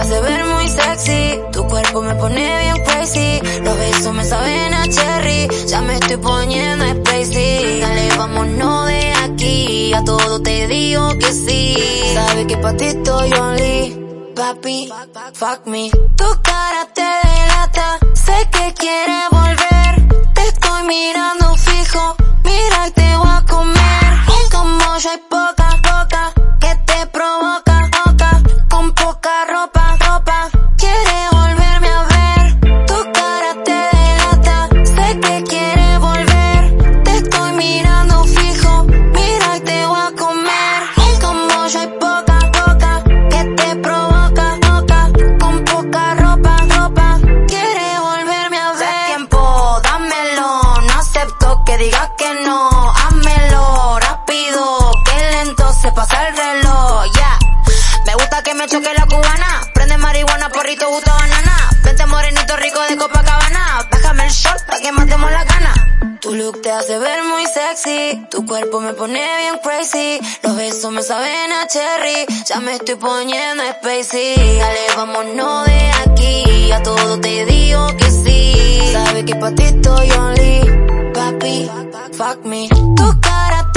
hace ver muy sexy. Tu cuerpo me pone bien crazy. Los besos me saben a cherry. Ya me estoy poniendo spacey. Dale, vámonos de aquí. A todo te digo que sí. Sabe que pa' ti estoy only. Papi, fuck me. Tu cara te delata. Sé que quieres digas que no. Házmelo rápido. Que lento se pasa el reloj. Ya. Me gusta que me choque la cubana. Prende marihuana, porrito, gusto banana. Vente morenito rico de Copacabana. Bájame el short para que matemos la gana. Tu look te hace ver muy sexy. Tu cuerpo me pone bien crazy. Los besos me saben a cherry. Ya me estoy poniendo spacey. Dale, vámonos de aquí. A todo te digo que sí. Sabe que pa' ti estoy only. Papi, fuck me. Tu cara